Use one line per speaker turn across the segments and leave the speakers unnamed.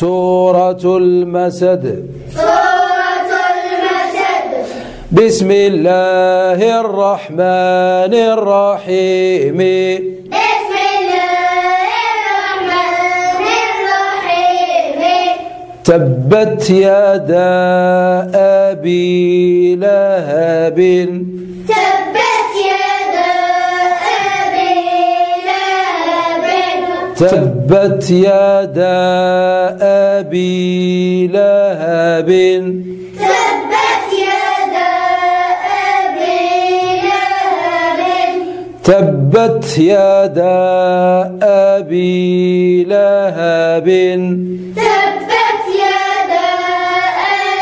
سورة المسد.
سورة المسد.
بسم الله الرحمن الرحيم.
بسم الله الرحمن الرحيم.
تبت يدا أبي لهب.
تبت
تبت يدا أبي لهب.
تبت يدا أبي لهب.
تبت يدا أبي لهب.
تبت يدا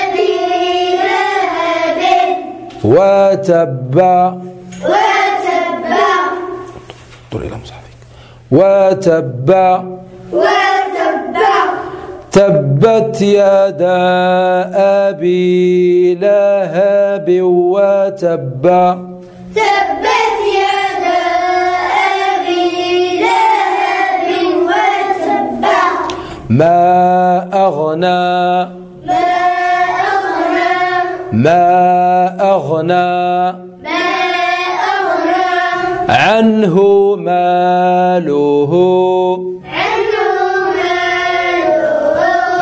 أبي لهب.
وتب
وتبع
وتب
وتبع
تبت يدا أبي لهب وتب
تبت يدا أبي لهب
أغنى
ما أغنى
ما أغنى.
ما أغنى
عنه ماله.
عنه ماله.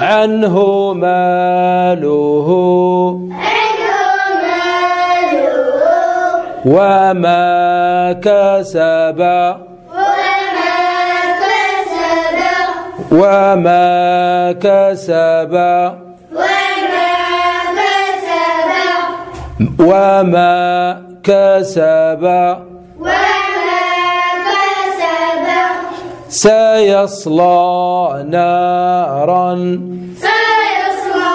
عنه ماله وما كسب
وما كسب
وما كسب.
وما كسب.
وما كسب. سيصلى نارا.
سيصلى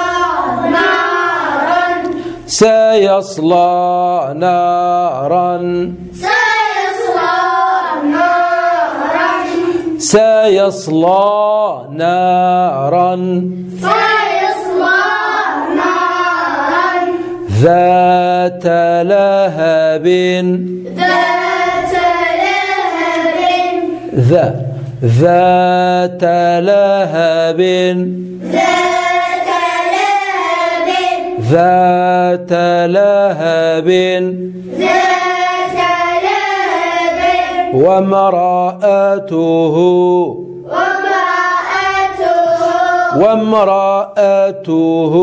نارا.
سيصلى نارا.
سيصلى نارا.
سيصلى نارا.
سيصلى نارا.
ذات لهب.
ذات لهب.
ذا ذات لهب.
ذات لهب.
ذات لهب.
ذات لهب.
وامرأته.
وامرأته.
وامرأته.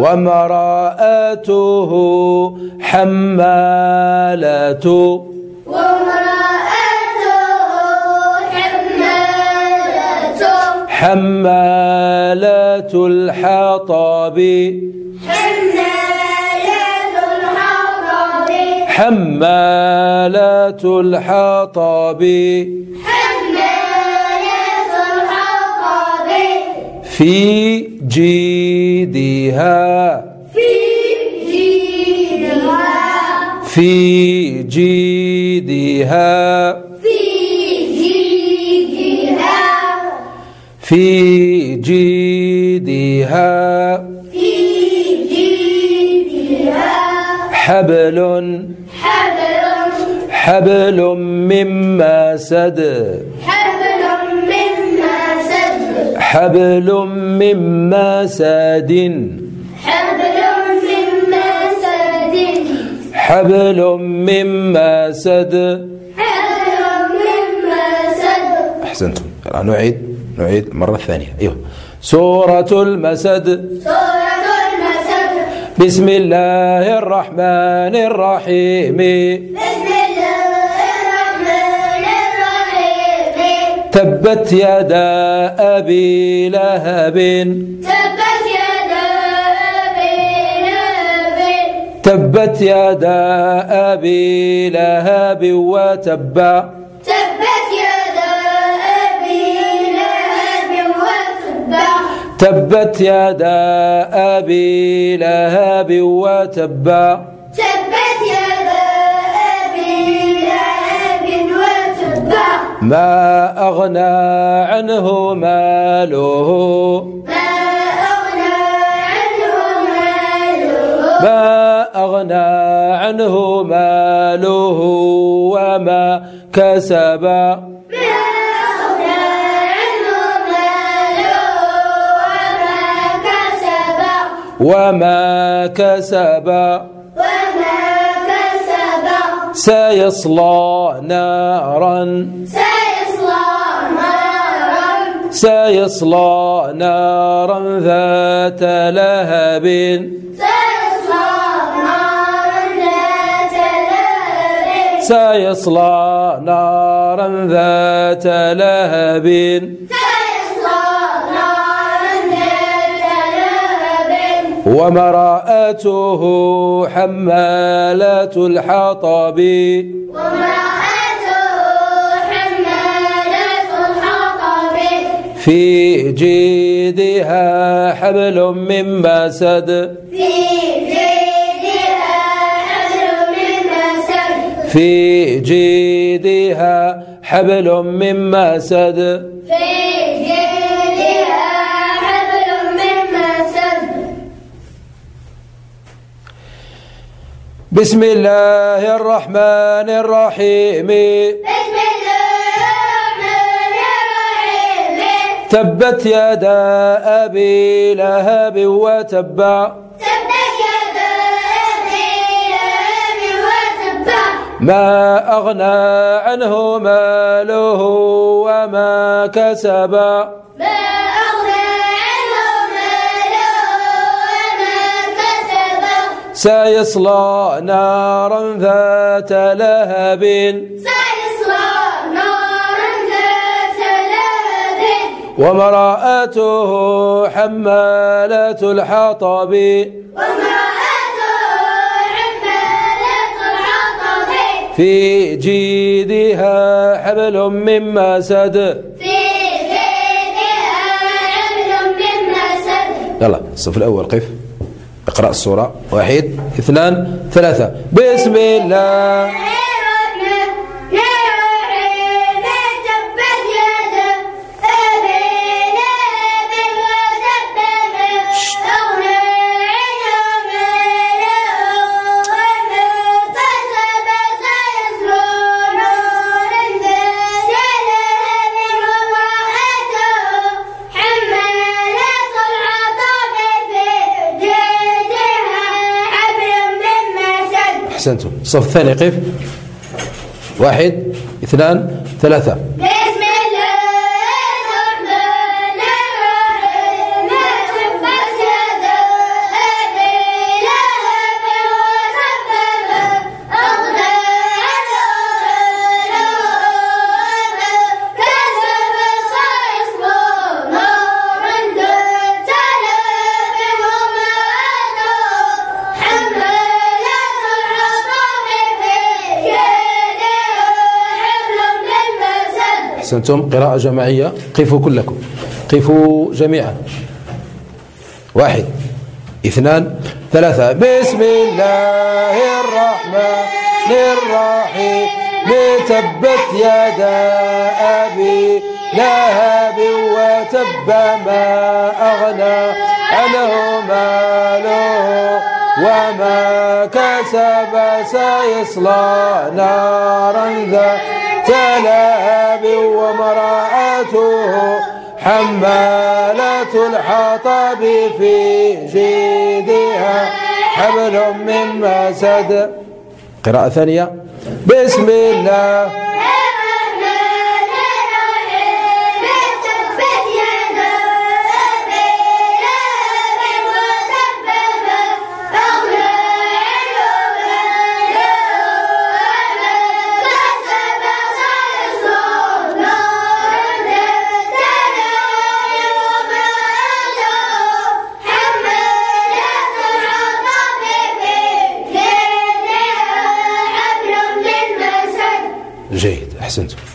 وامرأته.
حمالة.
وامرأته حمالة
الحطب.
حمالة الحطب.
حمالة الحطب.
حمالة الحطب.
في جيدها
في جيدها.
في جيدها.
في جيدها.
في جيدها.
في جيدها.
حبل
حبل
حبل من مسد
حبل من مسد
حبل من مسد
حبل من مسد
حبل من مسد
حبل من مسد
أحسنتم. الآن نعيد. نعيد مرة ثانية. أيوه. سورة المسد.
سورة المسد.
بسم الله الرحمن الرحيم.
بسم الله الرحمن الرحيم.
تبت يدا أبي لهب.
تبت يدا أبي لهب.
تبت يدا أبي لهب وتب.
تبت يدا أبي لهب
وتب.
تبت يدا أبي لهب وتبع
ما أغنى عنه ماله.
ما أغنى عنه ماله.
ما أغنى عنه ماله وما كسب.
ما
وما كسب
وما كسب
سيصلى نارا
سيصلى نارا
سيصلى نارا ذات لهب
سيصلى نارا ذات لهب
سيصلى نارا ذات لهب ومرأته حمالة الحطب.
وامرأته حمالة الحطب.
في جيدها حبل من مسد.
في جيدها حبل من مسد.
في جيدها حبل من مسد.
في
بسم الله الرحمن الرحيم.
بسم الله الرحمن الرحيم
تبت يدا أبي لهب وتب
تبت يدا أبي لهب وتب.
ما أغنى عنه ماله وما كسب.
ما
سيصلى نارا ذات لهب.
سيصلى نارا ذات لهب.
ومرأته حمالة الحطب.
وامرأته حمالة الحطب.
في جيدها حبل من مسد.
في جيدها حبل من مسد.
يلا الصف الأول قف اقرأ السورة واحد اثنان ثلاثة. بسم الله. أحسنتم. الصف الثاني قف واحد اثنان ثلاثة. أحسنتم. قراءة جماعية. قفوا كلكم. قفوا جميعا. واحد اثنان ثلاثة. بسم الله الرحمن الرحيم. تبت يدا أبي لهب وتب ما أغنى عنه ماله وما كسب سيصلى نارا ذات لهب. وامرأته حمالة الحطب في جيدها حبل من مسد. قراءة ثانية. بسم الله.
في